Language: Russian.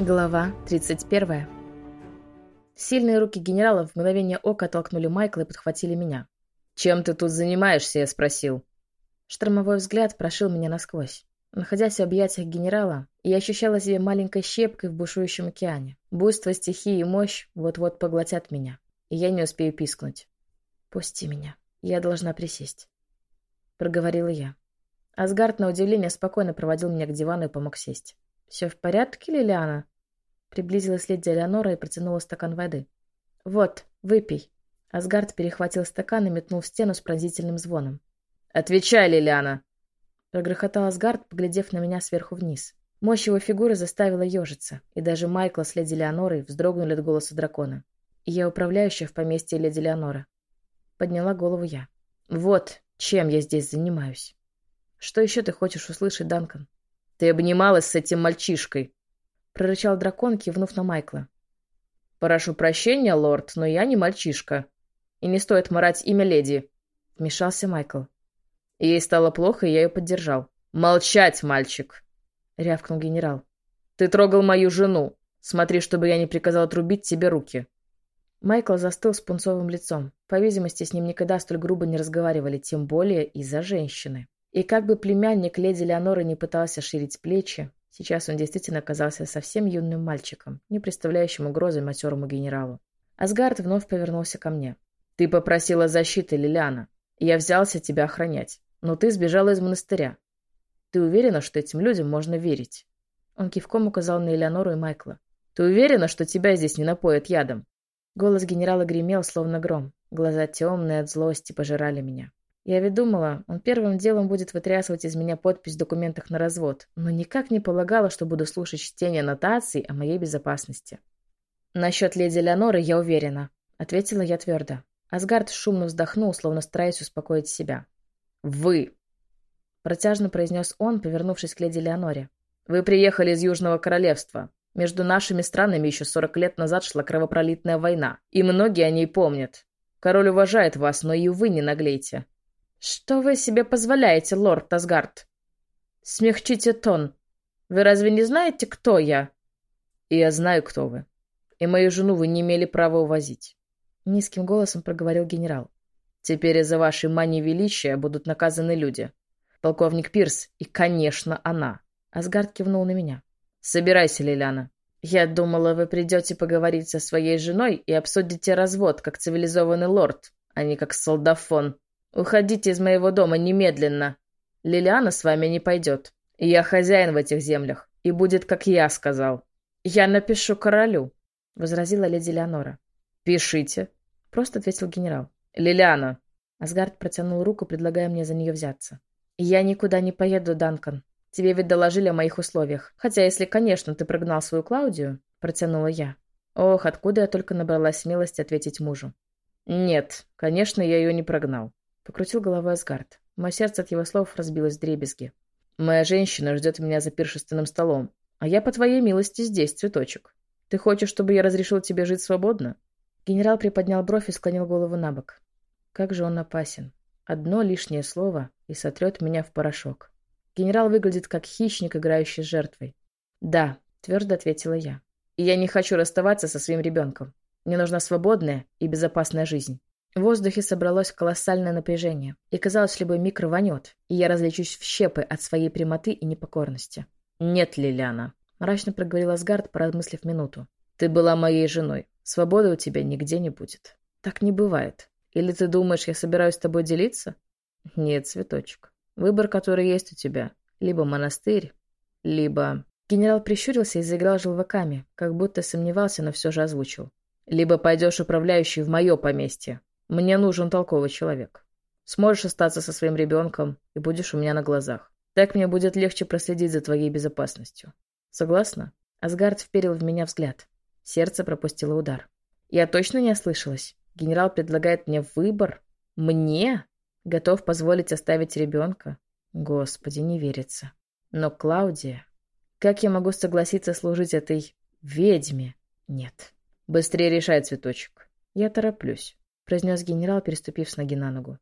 Глава 31. Сильные руки генерала в мгновение ока толкнули Майкла и подхватили меня. «Чем ты тут занимаешься?» — я спросил. Штормовой взгляд прошил меня насквозь. Находясь в объятиях генерала, я ощущала себя маленькой щепкой в бушующем океане. Буйство стихии и мощь вот-вот поглотят меня, и я не успею пискнуть. «Пусти меня. Я должна присесть», — проговорила я. Асгард, на удивление, спокойно проводил меня к дивану и помог сесть. «Все в порядке, Лилиана?» Приблизилась леди Элеонора и протянула стакан воды. «Вот, выпей». Асгард перехватил стакан и метнул в стену с пронзительным звоном. «Отвечай, Лилиана!» Прогрохотал Асгард, поглядев на меня сверху вниз. Мощь его фигуры заставила ежиться, и даже Майкла с леди Леонорой вздрогнули от голоса дракона. Я управляющая в поместье леди Леонора. Подняла голову я. «Вот, чем я здесь занимаюсь. Что еще ты хочешь услышать, Данкан?» «Ты обнималась с этим мальчишкой!» — прорычал дракон, кивнув на Майкла. «Прошу прощения, лорд, но я не мальчишка. И не стоит морать имя леди», — вмешался Майкл. Ей стало плохо, и я ее поддержал. «Молчать, мальчик!» — рявкнул генерал. «Ты трогал мою жену. Смотри, чтобы я не приказал отрубить тебе руки». Майкл застыл с пунцовым лицом. По видимости, с ним никогда столь грубо не разговаривали, тем более из-за женщины. И как бы племянник леди Леоноры не пытался ширить плечи, сейчас он действительно оказался совсем юным мальчиком, не представляющим угрозы матерому генералу. Асгард вновь повернулся ко мне. «Ты попросила защиты, Лилиана. Я взялся тебя охранять. Но ты сбежала из монастыря. Ты уверена, что этим людям можно верить?» Он кивком указал на Элеонору и Майкла. «Ты уверена, что тебя здесь не напоят ядом?» Голос генерала гремел, словно гром. Глаза темные от злости пожирали меня. Я ведь думала, он первым делом будет вытрясывать из меня подпись в документах на развод, но никак не полагала, что буду слушать чтение нотаций о моей безопасности. «Насчет леди Леоноры я уверена», — ответила я твердо. Асгард шумно вздохнул, словно стараясь успокоить себя. «Вы!» — протяжно произнес он, повернувшись к леди Леоноре. «Вы приехали из Южного Королевства. Между нашими странами еще сорок лет назад шла кровопролитная война, и многие о ней помнят. Король уважает вас, но и вы не наглейте. «Что вы себе позволяете, лорд Асгард?» «Смягчите тон. Вы разве не знаете, кто я?» «И я знаю, кто вы. И мою жену вы не имели права увозить». Низким голосом проговорил генерал. «Теперь из-за вашей мании величия будут наказаны люди. Полковник Пирс и, конечно, она». Асгард кивнул на меня. «Собирайся, Лилиана». «Я думала, вы придете поговорить со своей женой и обсудите развод, как цивилизованный лорд, а не как солдафон», Уходите из моего дома немедленно. Лилиана с вами не пойдет. Я хозяин в этих землях, и будет, как я сказал. Я напишу королю, — возразила леди Леонора. Пишите, — просто ответил генерал. Лилиана. Асгард протянул руку, предлагая мне за нее взяться. «Я никуда не поеду, Данкан. Тебе ведь доложили о моих условиях. Хотя, если, конечно, ты прогнал свою Клаудию», — протянула я. Ох, откуда я только набралась смелости ответить мужу. «Нет, конечно, я ее не прогнал. Покрутил головой Асгард. Мое сердце от его слов разбилось в дребезги. «Моя женщина ждет меня за пиршественным столом, а я, по твоей милости, здесь, цветочек. Ты хочешь, чтобы я разрешил тебе жить свободно?» Генерал приподнял бровь и склонил голову на бок. Как же он опасен. Одно лишнее слово и сотрет меня в порошок. Генерал выглядит как хищник, играющий с жертвой. «Да», — твердо ответила я. «И я не хочу расставаться со своим ребенком. Мне нужна свободная и безопасная жизнь». В воздухе собралось колоссальное напряжение, и казалось, любой миг рванет, и я различусь в щепы от своей прямоты и непокорности. «Нет, Лилиана», — мрачно проговорил Асгард, поразмыслив минуту. «Ты была моей женой. Свободы у тебя нигде не будет. Так не бывает. Или ты думаешь, я собираюсь с тобой делиться?» «Нет, цветочек. Выбор, который есть у тебя. Либо монастырь, либо...» Генерал прищурился и заиграл желваками, как будто сомневался, но все же озвучил. «Либо пойдешь управляющий в мое поместье, мне нужен толковый человек. Сможешь остаться со своим ребенком и будешь у меня на глазах. Так мне будет легче проследить за твоей безопасностью. Согласна?» Асгард вперил в меня взгляд. Сердце пропустило удар. «Я точно не ослышалась? Генерал предлагает мне выбор? Мне? Готов позволить оставить ребенка? Господи, не верится. Но Клаудия... Как я могу согласиться служить этой ведьме? Нет. Быстрее решай, цветочек. Я тороплюсь произнес генерал, переступив с ноги на ногу.